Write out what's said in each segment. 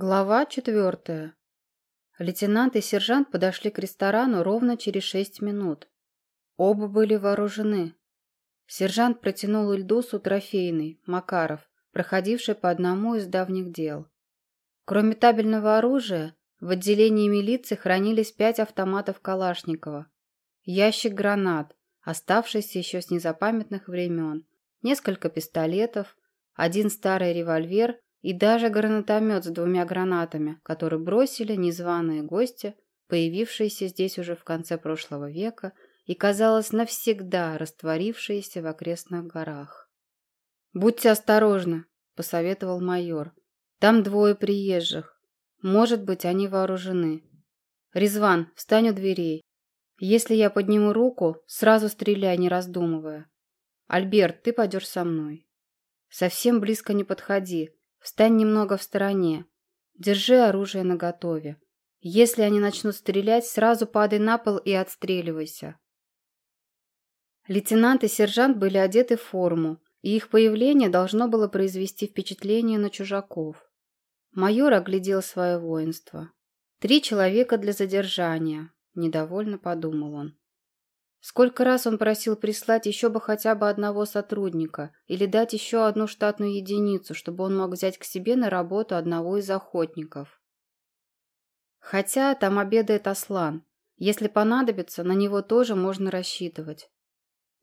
Глава четвертая. Лейтенант и сержант подошли к ресторану ровно через шесть минут. Оба были вооружены. Сержант протянул Ильдусу трофейный, Макаров, проходивший по одному из давних дел. Кроме табельного оружия, в отделении милиции хранились пять автоматов Калашникова, ящик гранат, оставшийся еще с незапамятных времен, несколько пистолетов, один старый револьвер и даже гранатомет с двумя гранатами, который бросили незваные гости, появившиеся здесь уже в конце прошлого века и, казалось, навсегда растворившиеся в окрестных горах. «Будьте осторожны», — посоветовал майор. «Там двое приезжих. Может быть, они вооружены. Резван, встань у дверей. Если я подниму руку, сразу стреляй, не раздумывая. Альберт, ты пойдешь со мной. Совсем близко не подходи, Встань немного в стороне. Держи оружие наготове. Если они начнут стрелять, сразу падай на пол и отстреливайся. Лейтенант и сержант были одеты в форму, и их появление должно было произвести впечатление на чужаков. Майор оглядел свое воинство. «Три человека для задержания», – недовольно подумал он. Сколько раз он просил прислать еще бы хотя бы одного сотрудника или дать еще одну штатную единицу, чтобы он мог взять к себе на работу одного из охотников. Хотя там обедает Аслан. Если понадобится, на него тоже можно рассчитывать.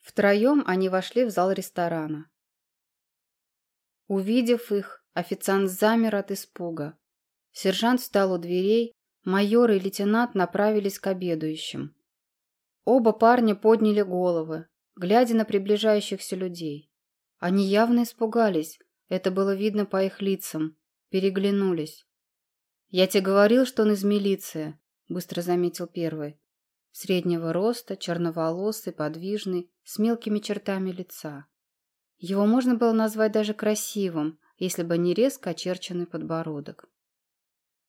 Втроем они вошли в зал ресторана. Увидев их, официант замер от испуга. Сержант встал у дверей, майор и лейтенант направились к обедающим. Оба парня подняли головы, глядя на приближающихся людей. Они явно испугались, это было видно по их лицам, переглянулись. «Я тебе говорил, что он из милиции», — быстро заметил первый. Среднего роста, черноволосый, подвижный, с мелкими чертами лица. Его можно было назвать даже красивым, если бы не резко очерченный подбородок.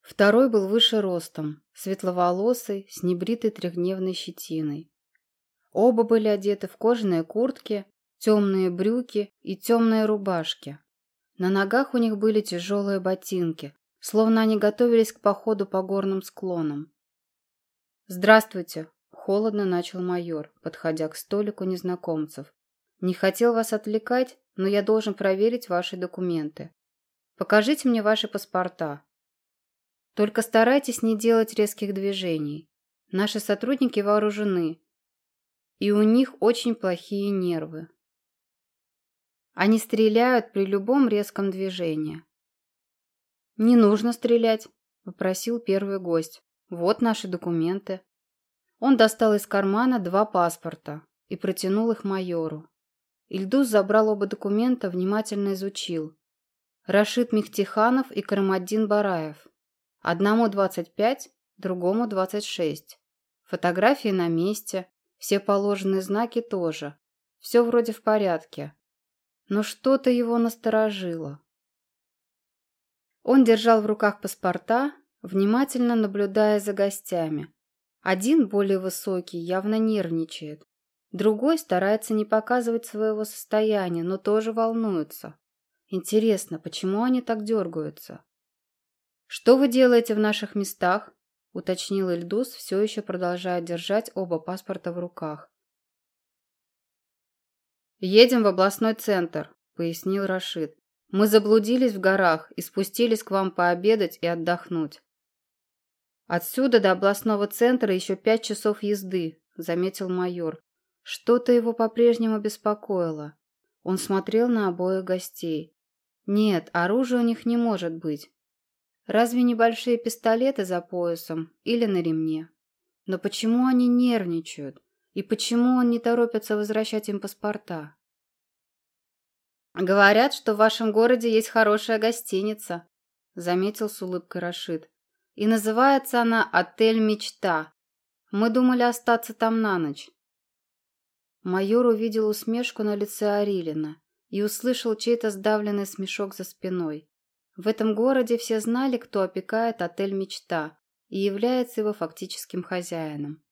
Второй был выше ростом, светловолосый, с небритой трехдневной щетиной. Оба были одеты в кожаные куртки, темные брюки и темные рубашки. На ногах у них были тяжелые ботинки, словно они готовились к походу по горным склонам. «Здравствуйте!» – холодно начал майор, подходя к столику незнакомцев. «Не хотел вас отвлекать, но я должен проверить ваши документы. Покажите мне ваши паспорта, только старайтесь не делать резких движений. Наши сотрудники вооружены, и у них очень плохие нервы. Они стреляют при любом резком движении. «Не нужно стрелять», – попросил первый гость. «Вот наши документы». Он достал из кармана два паспорта и протянул их майору. Ильдус забрал оба документа, внимательно изучил. Рашид Мехтиханов и Карамаддин Бараев. Одному 25, другому 26. Фотографии на месте, все положенные знаки тоже. Все вроде в порядке. Но что-то его насторожило. Он держал в руках паспорта, внимательно наблюдая за гостями. Один, более высокий, явно нервничает. Другой старается не показывать своего состояния, но тоже волнуется. Интересно, почему они так дергаются? «Что вы делаете в наших местах?» – уточнил Ильдус, все еще продолжая держать оба паспорта в руках. «Едем в областной центр», – пояснил Рашид. «Мы заблудились в горах и спустились к вам пообедать и отдохнуть». «Отсюда до областного центра еще пять часов езды», – заметил майор. Что-то его по-прежнему беспокоило. Он смотрел на обоих гостей. «Нет, оружия у них не может быть. Разве небольшие пистолеты за поясом или на ремне? Но почему они нервничают? И почему он не торопится возвращать им паспорта? «Говорят, что в вашем городе есть хорошая гостиница», — заметил с улыбкой Рашид. «И называется она «Отель Мечта». Мы думали остаться там на ночь». Майор увидел усмешку на лице Арилина и услышал чей-то сдавленный смешок за спиной. В этом городе все знали, кто опекает отель «Мечта» и является его фактическим хозяином.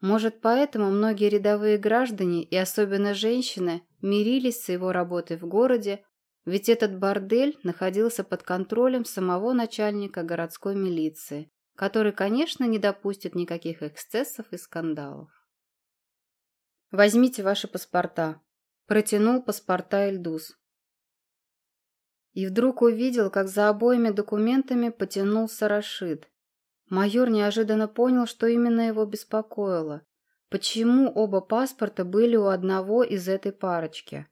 Может, поэтому многие рядовые граждане и особенно женщины мирились с его работой в городе, Ведь этот бордель находился под контролем самого начальника городской милиции, который, конечно, не допустит никаких эксцессов и скандалов. «Возьмите ваши паспорта», – протянул паспорта Эльдус. И вдруг увидел, как за обоими документами потянулся Рашид. Майор неожиданно понял, что именно его беспокоило. Почему оба паспорта были у одного из этой парочки?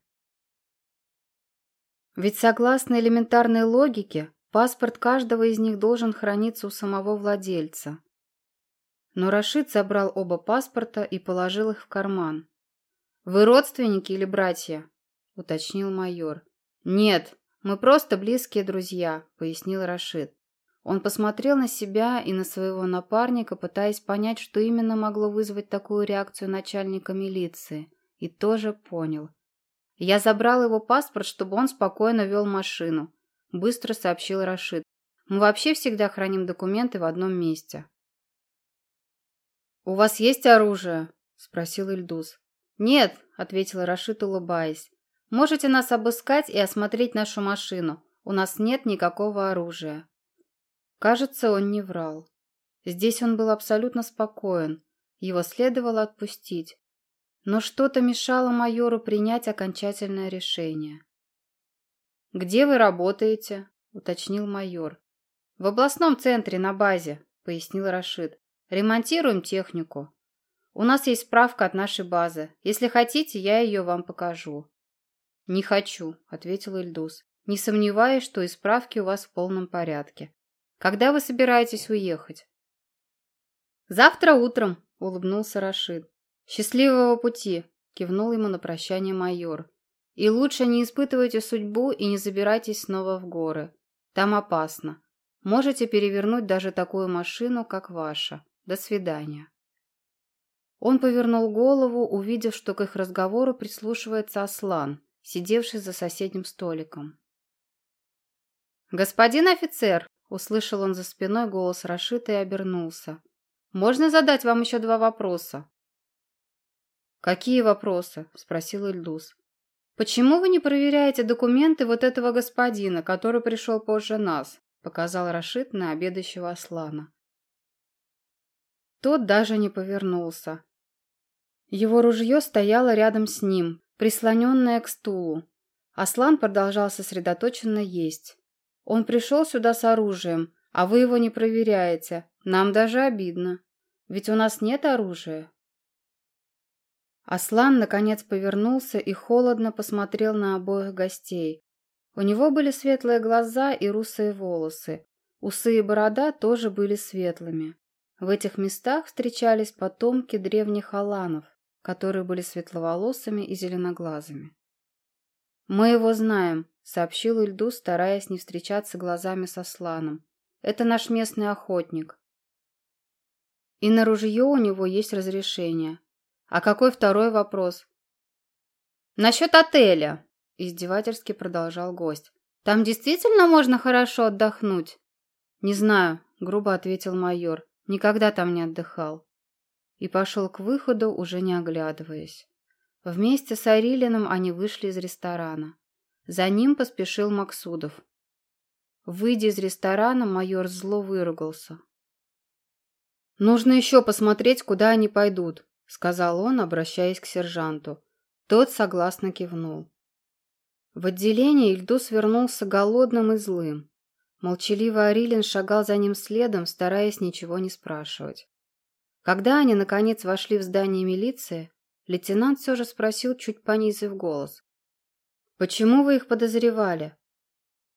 Ведь согласно элементарной логике, паспорт каждого из них должен храниться у самого владельца. Но Рашид забрал оба паспорта и положил их в карман. «Вы родственники или братья?» – уточнил майор. «Нет, мы просто близкие друзья», – пояснил Рашид. Он посмотрел на себя и на своего напарника, пытаясь понять, что именно могло вызвать такую реакцию начальника милиции, и тоже понял. «Я забрал его паспорт, чтобы он спокойно вел машину», – быстро сообщил Рашид. «Мы вообще всегда храним документы в одном месте». «У вас есть оружие?» – спросил Ильдус. «Нет», – ответил Рашид, улыбаясь. «Можете нас обыскать и осмотреть нашу машину. У нас нет никакого оружия». Кажется, он не врал. Здесь он был абсолютно спокоен. Его следовало отпустить. Но что-то мешало майору принять окончательное решение. «Где вы работаете?» – уточнил майор. «В областном центре на базе», – пояснил Рашид. «Ремонтируем технику. У нас есть справка от нашей базы. Если хотите, я ее вам покажу». «Не хочу», – ответил Ильдус, не сомневаясь, что и справки у вас в полном порядке. Когда вы собираетесь уехать? Завтра утром, улыбнулся Рашид. Счастливого пути, кивнул ему на прощание майор. И лучше не испытывайте судьбу и не забирайтесь снова в горы. Там опасно. Можете перевернуть даже такую машину, как ваша. До свидания. Он повернул голову, увидев, что к их разговору прислушивается Аслан, сидевший за соседним столиком. «Господин офицер!» Услышал он за спиной голос Рашита и обернулся. «Можно задать вам еще два вопроса?» «Какие вопросы?» – спросил Ильдус. «Почему вы не проверяете документы вот этого господина, который пришел позже нас?» – показал Рашид на обедающего Аслана. Тот даже не повернулся. Его ружье стояло рядом с ним, прислоненное к стулу. Аслан продолжал сосредоточенно есть. Он пришел сюда с оружием, а вы его не проверяете. Нам даже обидно. Ведь у нас нет оружия. Аслан, наконец, повернулся и холодно посмотрел на обоих гостей. У него были светлые глаза и русые волосы. Усы и борода тоже были светлыми. В этих местах встречались потомки древних аланов, которые были светловолосыми и зеленоглазыми. «Мы его знаем», — сообщил Ильду, стараясь не встречаться глазами со Сланом. «Это наш местный охотник. И на ружье у него есть разрешение. А какой второй вопрос?» «Насчет отеля», — издевательски продолжал гость. «Там действительно можно хорошо отдохнуть?» «Не знаю», — грубо ответил майор. «Никогда там не отдыхал». И пошел к выходу, уже не оглядываясь. Вместе с Арилиным они вышли из ресторана. За ним поспешил Максудов. Выйдя из ресторана, майор зло выругался. «Нужно еще посмотреть, куда они пойдут», — сказал он, обращаясь к сержанту. Тот согласно кивнул. В отделении Ильдус вернулся голодным и злым. Молчаливый Арилин шагал за ним следом, стараясь ничего не спрашивать. Когда они, наконец, вошли в здание милиции, лейтенант все же спросил, чуть понизив голос. «Почему вы их подозревали?»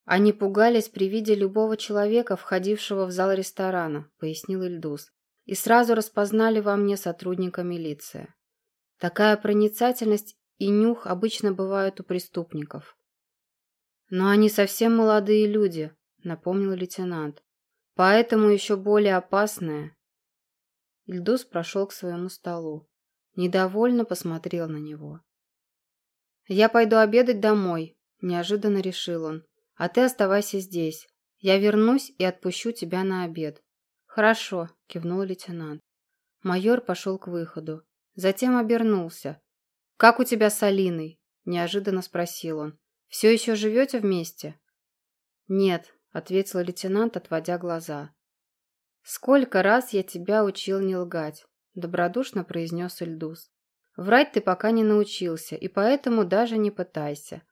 «Они пугались при виде любого человека, входившего в зал ресторана», — пояснил Ильдус, «и сразу распознали во мне сотрудника милиции. Такая проницательность и нюх обычно бывают у преступников». «Но они совсем молодые люди», — напомнил лейтенант, «поэтому еще более опасные». Ильдус прошел к своему столу. Недовольно посмотрел на него. «Я пойду обедать домой», – неожиданно решил он. «А ты оставайся здесь. Я вернусь и отпущу тебя на обед». «Хорошо», – кивнул лейтенант. Майор пошел к выходу. Затем обернулся. «Как у тебя с Алиной?» – неожиданно спросил он. Все еще живете вместе?» «Нет», — ответил лейтенант, отводя глаза. «Сколько раз я тебя учил не лгать», — добродушно произнес Ильдус. «Врать ты пока не научился, и поэтому даже не пытайся.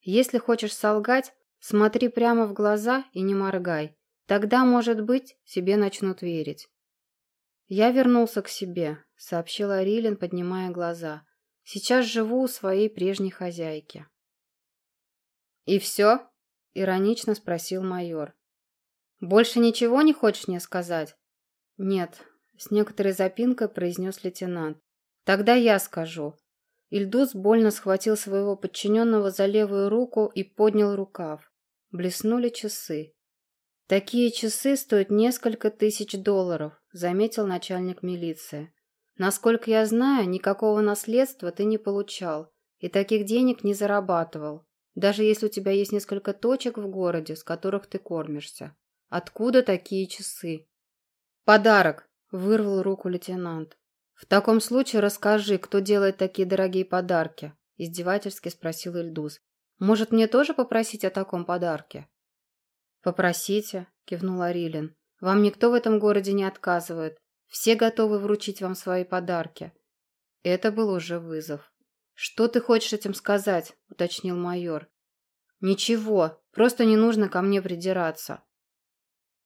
Если хочешь солгать, смотри прямо в глаза и не моргай. Тогда, может быть, себе начнут верить». «Я вернулся к себе», — сообщил Арилин, поднимая глаза. «Сейчас живу у своей прежней хозяйки». «И все?» — иронично спросил майор. «Больше ничего не хочешь мне сказать?» «Нет», — с некоторой запинкой произнес лейтенант. «Тогда я скажу». Ильдус больно схватил своего подчиненного за левую руку и поднял рукав. Блеснули часы. «Такие часы стоят несколько тысяч долларов», — заметил начальник милиции. «Насколько я знаю, никакого наследства ты не получал и таких денег не зарабатывал, даже если у тебя есть несколько точек в городе, с которых ты кормишься. Откуда такие часы?» «Подарок!» — вырвал руку лейтенант. «В таком случае расскажи, кто делает такие дорогие подарки?» — издевательски спросил Ильдус. «Может, мне тоже попросить о таком подарке?» «Попросите», — кивнул Арилин. «Вам никто в этом городе не отказывает. Все готовы вручить вам свои подарки». Это был уже вызов. «Что ты хочешь этим сказать?» — уточнил майор. «Ничего, просто не нужно ко мне придираться».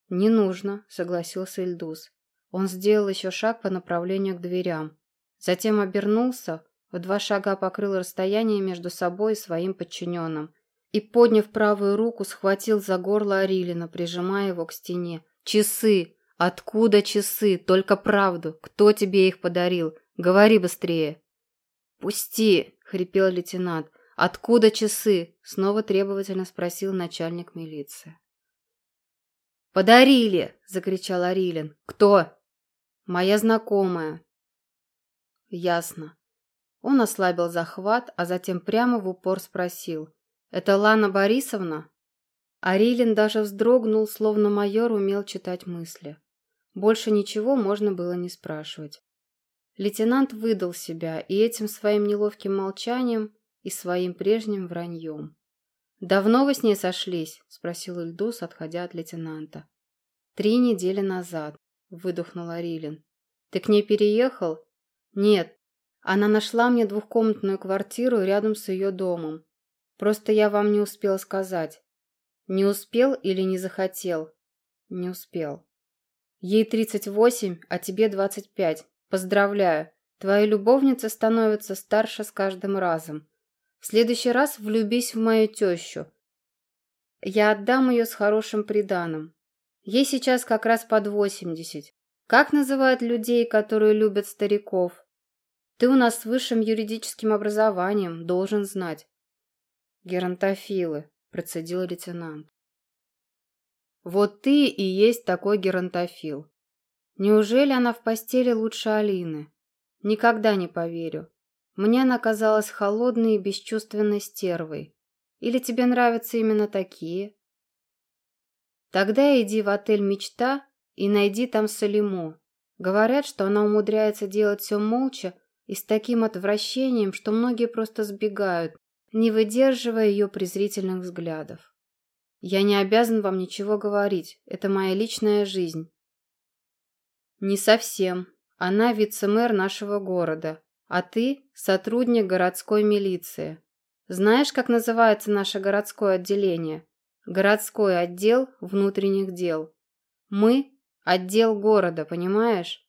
«Не нужно», — согласился Ильдус. Он сделал еще шаг по направлению к дверям. Затем обернулся, в два шага покрыл расстояние между собой и своим подчиненным и, подняв правую руку, схватил за горло Арилина, прижимая его к стене. «Часы! Откуда часы? Только правду! Кто тебе их подарил? Говори быстрее!» «Пусти!» — хрипел лейтенант. «Откуда часы?» — снова требовательно спросил начальник милиции. «Подарили!» — закричал Арилин. «Кто?» «Моя знакомая». «Ясно». Он ослабил захват, а затем прямо в упор спросил. «Это Лана Борисовна?» Арилин даже вздрогнул, словно майор умел читать мысли. Больше ничего можно было не спрашивать. Лейтенант выдал себя и этим своим неловким молчанием, и своим прежним враньем. «Давно вы с ней сошлись?» – спросил Ильдус, отходя от лейтенанта. «Три недели назад», – выдохнул Арилин. «Ты к ней переехал?» «Нет. Она нашла мне двухкомнатную квартиру рядом с ее домом. Просто я вам не успел сказать. Не успел или не захотел? Не успел. Ей 38, а тебе 25. Поздравляю. Твоя любовница становится старше с каждым разом. В следующий раз влюбись в мою тещу. Я отдам ее с хорошим приданым. Ей сейчас как раз под 80. Как называют людей, которые любят стариков? Ты у нас с высшим юридическим образованием, должен знать. «Геронтофилы», – процедил лейтенант. «Вот ты и есть такой геронтофил. Неужели она в постели лучше Алины? Никогда не поверю. Мне она казалась холодной и бесчувственной стервой. Или тебе нравятся именно такие?» «Тогда иди в отель «Мечта» и найди там Салиму. Говорят, что она умудряется делать все молча и с таким отвращением, что многие просто сбегают, не выдерживая ее презрительных взглядов. «Я не обязан вам ничего говорить, это моя личная жизнь». «Не совсем. Она вице-мэр нашего города, а ты – сотрудник городской милиции. Знаешь, как называется наше городское отделение? Городской отдел внутренних дел. Мы – отдел города, понимаешь?»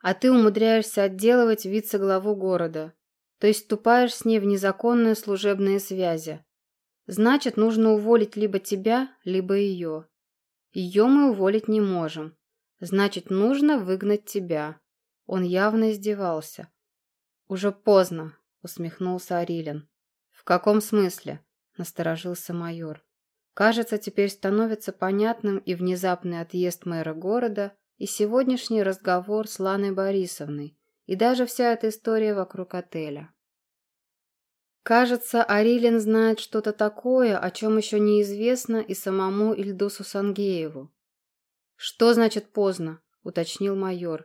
А ты умудряешься отделывать вице-главу города. То есть вступаешь с ней в незаконные служебные связи. Значит, нужно уволить либо тебя, либо ее. Ее мы уволить не можем. Значит, нужно выгнать тебя. Он явно издевался. Уже поздно, усмехнулся Арилин. В каком смысле? Насторожился майор. Кажется, теперь становится понятным и внезапный отъезд мэра города, и сегодняшний разговор с Ланой Борисовной, и даже вся эта история вокруг отеля. Кажется, Арилин знает что-то такое, о чем еще неизвестно и самому Ильдусу Сангееву. «Что значит поздно?» – уточнил майор.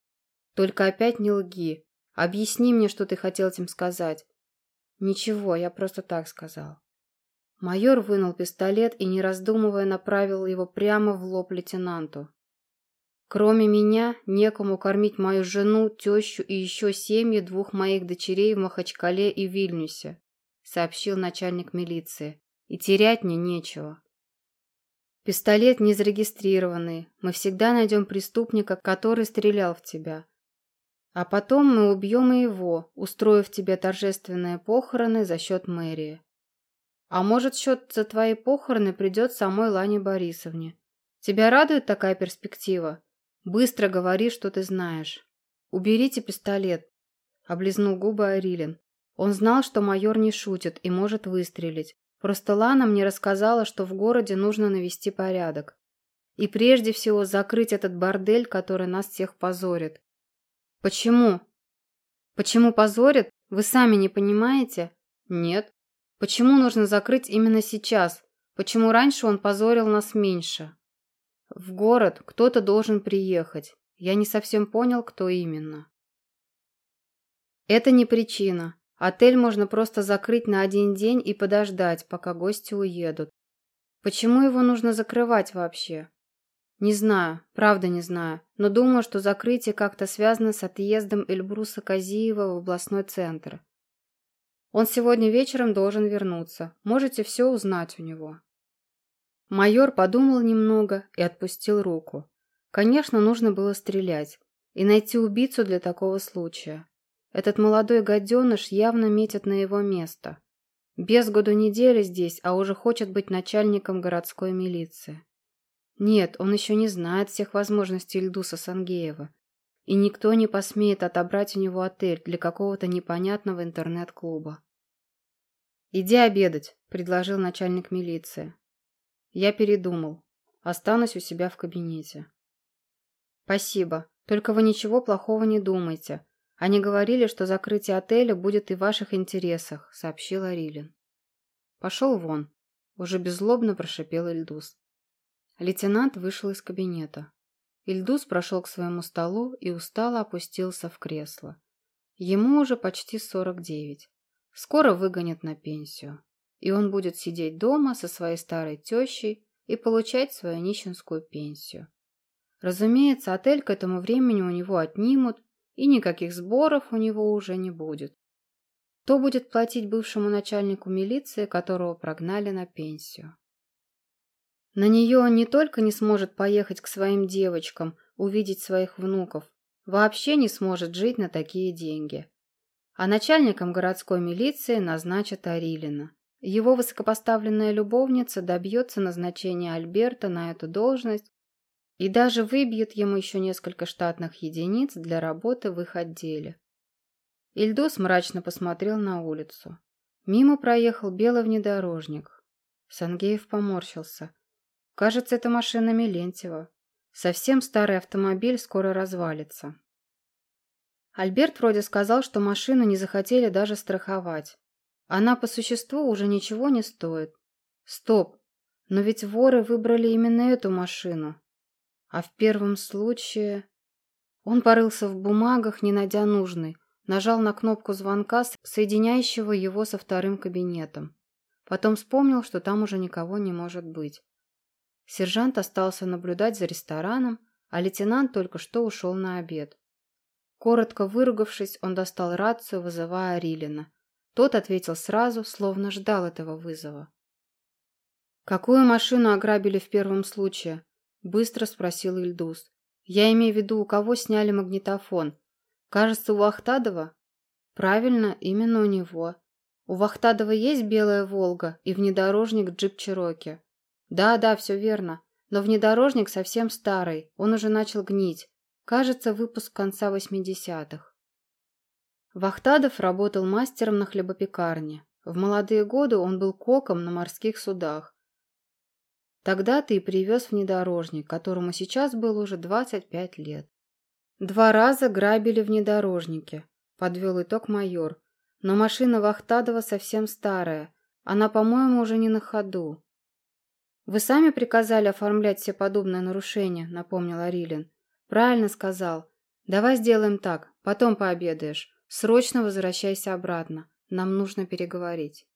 «Только опять не лги. Объясни мне, что ты хотел этим сказать». Ничего, я просто так сказал. Майор вынул пистолет и, не раздумывая, направил его прямо в лоб лейтенанту. Кроме меня, некому кормить мою жену, тещу и еще семьи двух моих дочерей в Махачкале и Вильнюсе, сообщил начальник милиции. И терять мне нечего. Пистолет не зарегистрированный. Мы всегда найдем преступника, который стрелял в тебя. А потом мы убьем и его, устроив тебе торжественные похороны за счет мэрии. А может, счет за твои похороны придет самой Лане Борисовне. Тебя радует такая перспектива? Быстро говори, что ты знаешь. Уберите пистолет. Облизнул губы Арилин. Он знал, что майор не шутит и может выстрелить. Просто Лана мне рассказала, что в городе нужно навести порядок. И прежде всего закрыть этот бордель, который нас всех позорит. Почему? Почему позорит? Вы сами не понимаете? Нет. Почему нужно закрыть именно сейчас? Почему раньше он позорил нас меньше? В город кто-то должен приехать. Я не совсем понял, кто именно. Это не причина. Отель можно просто закрыть на один день и подождать, пока гости уедут. Почему его нужно закрывать вообще? Не знаю, правда не знаю, но думаю, что закрытие как-то связано с отъездом Эльбруса Казиева в областной центр. Он сегодня вечером должен вернуться. Можете все узнать у него». Майор подумал немного и отпустил руку. Конечно, нужно было стрелять и найти убийцу для такого случая. Этот молодой гаденыш явно метит на его место. Без году недели здесь, а уже хочет быть начальником городской милиции. Нет, он еще не знает всех возможностей Ильдуса Сангеева. И никто не посмеет отобрать у него отель для какого-то непонятного интернет-клуба. «Иди обедать», — предложил начальник милиции. Я передумал. Останусь у себя в кабинете. «Спасибо. Только вы ничего плохого не думайте. Они говорили, что закрытие отеля будет и в ваших интересах», — сообщил Арилин. «Пошел вон», — уже беззлобно прошипел Ильдус. Лейтенант вышел из кабинета. Ильдус прошел к своему столу и устало опустился в кресло. Ему уже почти сорок девять. Скоро выгонят на пенсию. И он будет сидеть дома со своей старой тещей и получать свою нищенскую пенсию. Разумеется, отель к этому времени у него отнимут, и никаких сборов у него уже не будет. Кто будет платить бывшему начальнику милиции, которого прогнали на пенсию? На нее он не только не сможет поехать к своим девочкам, увидеть своих внуков, вообще не сможет жить на такие деньги а начальником городской милиции назначат Арилина. Его высокопоставленная любовница добьется назначения Альберта на эту должность и даже выбьет ему еще несколько штатных единиц для работы в их отделе. Ильдус мрачно посмотрел на улицу. Мимо проехал белый внедорожник. Сангеев поморщился. Кажется, это машина Милентьева. Совсем старый автомобиль скоро развалится. Альберт вроде сказал, что машину не захотели даже страховать. Она по существу уже ничего не стоит. Стоп, но ведь воры выбрали именно эту машину. А в первом случае... Он порылся в бумагах, не найдя нужной, нажал на кнопку звонка, соединяющего его со вторым кабинетом. Потом вспомнил, что там уже никого не может быть. Сержант остался наблюдать за рестораном, а лейтенант только что ушел на обед. Коротко выругавшись, он достал рацию, вызывая Рилина. Тот ответил сразу, словно ждал этого вызова. «Какую машину ограбили в первом случае?» – быстро спросил Ильдус. «Я имею в виду, у кого сняли магнитофон. Кажется, у Вахтадова?» «Правильно, именно у него. У Вахтадова есть белая «Волга» и внедорожник джип Чироки?» «Да, да, все верно. Но внедорожник совсем старый, он уже начал гнить. Кажется, выпуск конца 80-х. Вахтадов работал мастером на хлебопекарне. В молодые годы он был коком на морских судах. Тогда ты и привез внедорожник, которому сейчас было уже 25 лет. Два раза грабили внедорожники, подвел итог майор. Но машина Вахтадова совсем старая. Она, по-моему, уже не на ходу. Вы сами приказали оформлять все подобные нарушения, напомнил Арилин. «Правильно сказал. Давай сделаем так, потом пообедаешь. Срочно возвращайся обратно. Нам нужно переговорить.